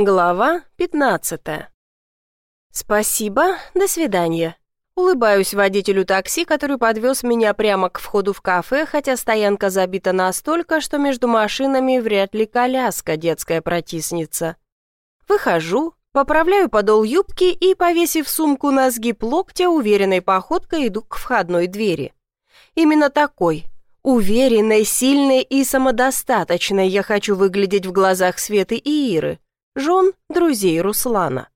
Глава 15 «Спасибо, до свидания». Улыбаюсь водителю такси, который подвез меня прямо к входу в кафе, хотя стоянка забита настолько, что между машинами вряд ли коляска детская протиснется. Выхожу, поправляю подол юбки и, повесив сумку на сгиб локтя, уверенной походкой иду к входной двери. Именно такой, уверенной, сильной и самодостаточной я хочу выглядеть в глазах Светы и Иры жен друзей Руслана.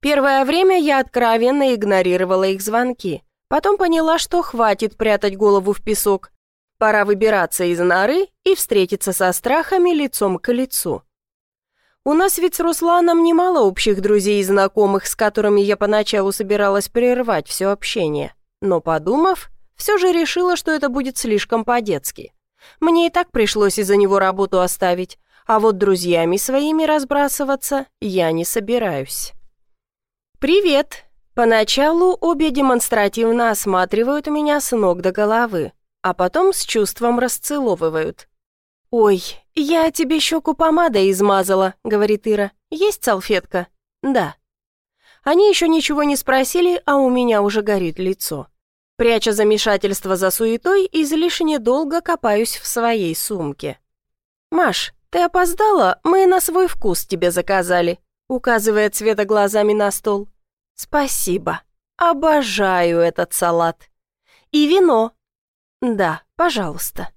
Первое время я откровенно игнорировала их звонки. Потом поняла, что хватит прятать голову в песок. Пора выбираться из норы и встретиться со страхами лицом к лицу. У нас ведь с Русланом немало общих друзей и знакомых, с которыми я поначалу собиралась прервать все общение. Но подумав, все же решила, что это будет слишком по-детски. Мне и так пришлось из-за него работу оставить, а вот друзьями своими разбрасываться я не собираюсь. «Привет!» Поначалу обе демонстративно осматривают меня с ног до головы, а потом с чувством расцеловывают. «Ой, я тебе щеку помадой измазала», — говорит Ира. «Есть салфетка?» «Да». Они еще ничего не спросили, а у меня уже горит лицо. Пряча замешательство за суетой, излишне долго копаюсь в своей сумке. «Маш, «Ты опоздала? Мы на свой вкус тебе заказали», указывая Цвета глазами на стол. «Спасибо. Обожаю этот салат. И вино. Да, пожалуйста».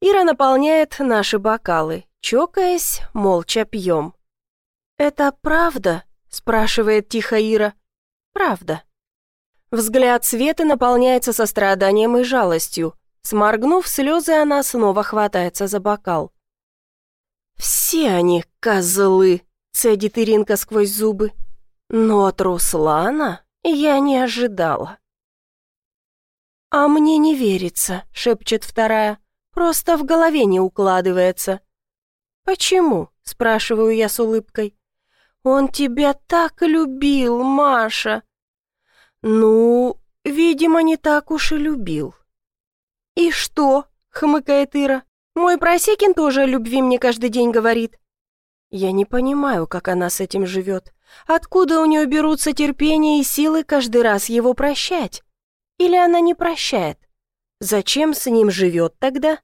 Ира наполняет наши бокалы. Чокаясь, молча пьем. «Это правда?» – спрашивает тихо Ира. «Правда». Взгляд Светы наполняется состраданием и жалостью. Сморгнув слезы, она снова хватается за бокал. «Все они козлы», — цедит Иринка сквозь зубы. «Но от Руслана я не ожидала». «А мне не верится», — шепчет вторая. «Просто в голове не укладывается». «Почему?» — спрашиваю я с улыбкой. «Он тебя так любил, Маша!» «Ну, видимо, не так уж и любил». «И что?» — хмыкает Ира. Мой Просекин тоже о любви мне каждый день говорит. Я не понимаю, как она с этим живет. Откуда у нее берутся терпение и силы каждый раз его прощать? Или она не прощает? Зачем с ним живет тогда?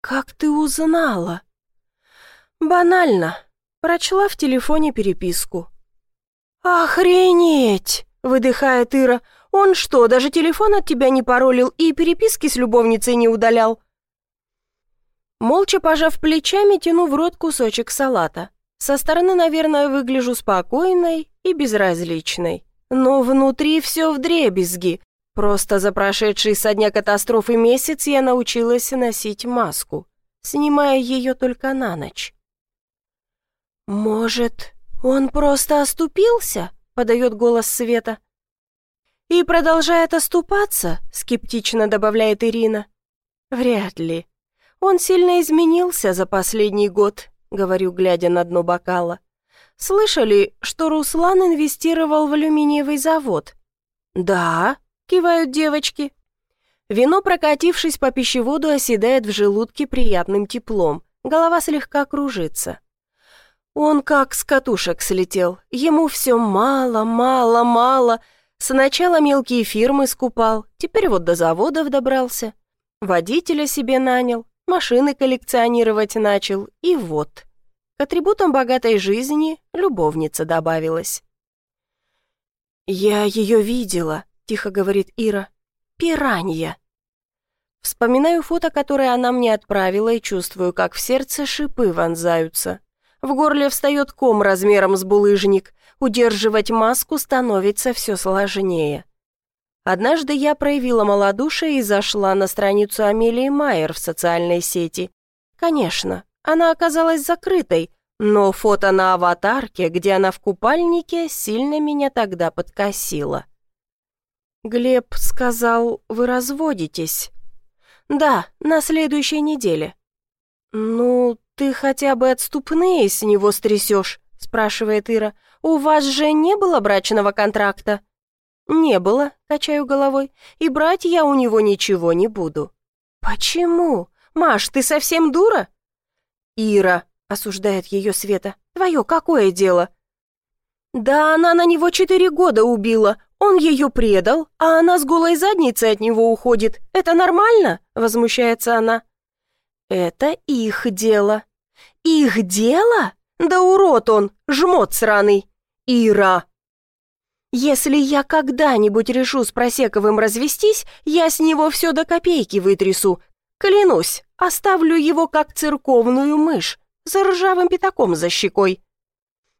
Как ты узнала? Банально. Прочла в телефоне переписку. «Охренеть!» — выдыхает Ира. «Он что, даже телефон от тебя не паролил и переписки с любовницей не удалял?» Молча пожав плечами, тяну в рот кусочек салата. Со стороны, наверное, выгляжу спокойной и безразличной. Но внутри все вдребезги. Просто за прошедший со дня катастрофы месяц я научилась носить маску, снимая ее только на ночь. «Может, он просто оступился?» — подает голос Света. «И продолжает оступаться?» — скептично добавляет Ирина. «Вряд ли. «Он сильно изменился за последний год», — говорю, глядя на дно бокала. «Слышали, что Руслан инвестировал в алюминиевый завод?» «Да», — кивают девочки. Вино, прокатившись по пищеводу, оседает в желудке приятным теплом. Голова слегка кружится. Он как с катушек слетел. Ему все мало, мало, мало. Сначала мелкие фирмы скупал, теперь вот до заводов добрался. Водителя себе нанял, машины коллекционировать начал, и вот. К атрибутам богатой жизни любовница добавилась. «Я ее видела», — тихо говорит Ира. «Пиранья». Вспоминаю фото, которое она мне отправила, и чувствую, как в сердце шипы вонзаются. В горле встает ком размером с булыжник. Удерживать маску становится все сложнее. Однажды я проявила малодушие и зашла на страницу Амелии Майер в социальной сети. Конечно, она оказалась закрытой, но фото на аватарке, где она в купальнике, сильно меня тогда подкосило. Глеб сказал, вы разводитесь. Да, на следующей неделе. Ну, ты хотя бы отступные с него стрясешь, спрашивает Ира. У вас же не было брачного контракта? «Не было», — качаю головой, «и брать я у него ничего не буду». «Почему? Маш, ты совсем дура?» «Ира, — осуждает ее Света. «Твое какое дело?» «Да она на него четыре года убила. Он ее предал, а она с голой задницей от него уходит. Это нормально?» — возмущается она. «Это их дело». «Их дело? Да урод он, жмот сраный!» «Ира!» «Если я когда-нибудь решу с Просековым развестись, я с него все до копейки вытрясу. Клянусь, оставлю его как церковную мышь, за ржавым пятаком за щекой».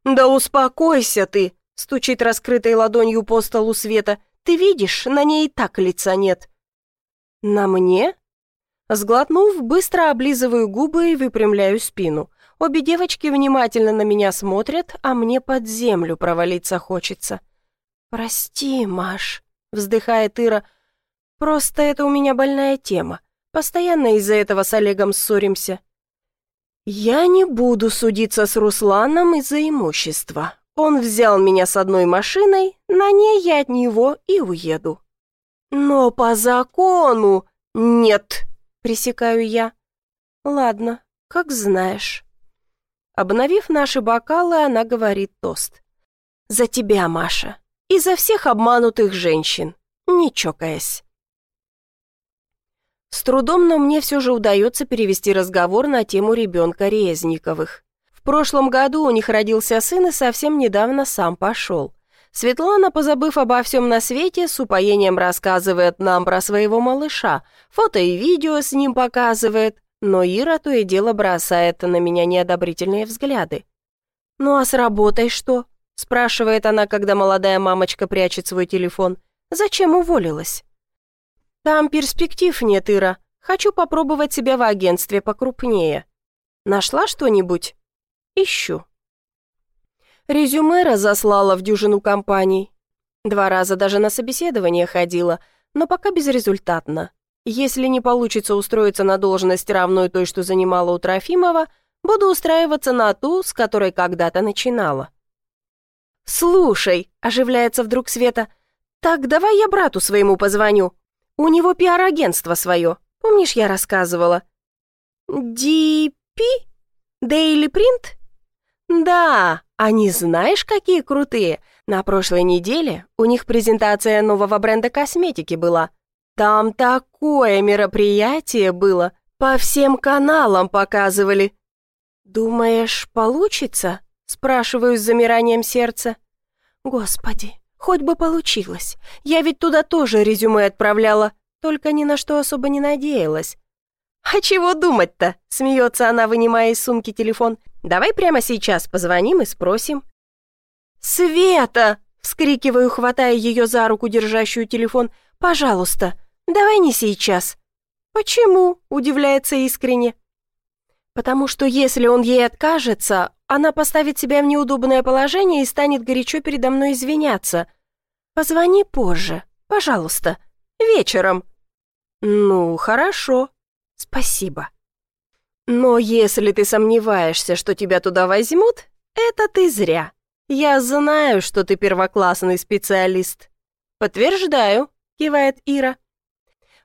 «Да успокойся ты!» — стучит раскрытой ладонью по столу Света. «Ты видишь, на ней и так лица нет». «На мне?» Сглотнув, быстро облизываю губы и выпрямляю спину. Обе девочки внимательно на меня смотрят, а мне под землю провалиться хочется. «Прости, Маш», — вздыхает Ира. «Просто это у меня больная тема. Постоянно из-за этого с Олегом ссоримся. «Я не буду судиться с Русланом из-за имущества. Он взял меня с одной машиной, на ней я от него и уеду». «Но по закону...» «Нет», — пресекаю я. «Ладно, как знаешь». Обновив наши бокалы, она говорит тост. «За тебя, Маша, и за всех обманутых женщин, не чокаясь». С трудом, но мне все же удается перевести разговор на тему ребенка Резниковых. В прошлом году у них родился сын и совсем недавно сам пошел. Светлана, позабыв обо всем на свете, с упоением рассказывает нам про своего малыша, фото и видео с ним показывает, но Ира то и дело бросает на меня неодобрительные взгляды. «Ну а с работой что?» – спрашивает она, когда молодая мамочка прячет свой телефон. «Зачем уволилась?» «Там перспектив нет, Ира. Хочу попробовать себя в агентстве покрупнее. Нашла что-нибудь?» «Ищу». Резюме разослала в дюжину компаний. Два раза даже на собеседование ходила, но пока безрезультатно. Если не получится устроиться на должность, равную той, что занимала у Трофимова, буду устраиваться на ту, с которой когда-то начинала. «Слушай», — оживляется вдруг Света, — «так давай я брату своему позвоню, у него пиар-агентство свое. Помнишь, я рассказывала? Ди-пи? Дейли Принт? Да, они знаешь, какие крутые. На прошлой неделе у них презентация нового бренда косметики была. Там такое мероприятие было. По всем каналам показывали. «Думаешь, получится?» Спрашиваю с замиранием сердца. «Господи, Хоть бы получилось. Я ведь туда тоже резюме отправляла, только ни на что особо не надеялась. «А чего думать-то?» — смеется она, вынимая из сумки телефон. «Давай прямо сейчас позвоним и спросим». «Света!» — вскрикиваю, хватая ее за руку, держащую телефон. «Пожалуйста, давай не сейчас». «Почему?» — удивляется искренне. «Потому что если он ей откажется, она поставит себя в неудобное положение и станет горячо передо мной извиняться. Позвони позже, пожалуйста, вечером». «Ну, хорошо. Спасибо». «Но если ты сомневаешься, что тебя туда возьмут, это ты зря. Я знаю, что ты первоклассный специалист». «Подтверждаю», — кивает Ира.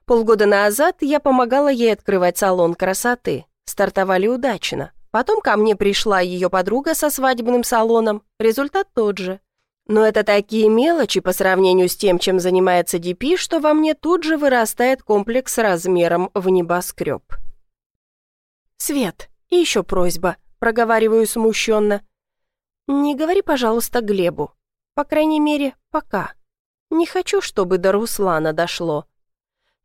Полгода назад я помогала ей открывать салон красоты. Стартовали удачно. Потом ко мне пришла ее подруга со свадебным салоном. Результат тот же. Но это такие мелочи по сравнению с тем, чем занимается ДП, что во мне тут же вырастает комплекс размером в небоскреб. «Свет, и еще просьба», — проговариваю смущенно. «Не говори, пожалуйста, Глебу. По крайней мере, пока. Не хочу, чтобы до Руслана дошло.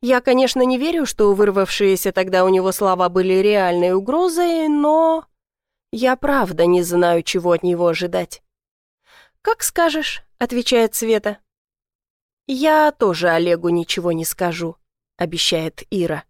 Я, конечно, не верю, что вырвавшиеся тогда у него слова были реальной угрозой, но... Я правда не знаю, чего от него ожидать. «Как скажешь», — отвечает Света. «Я тоже Олегу ничего не скажу», — обещает Ира.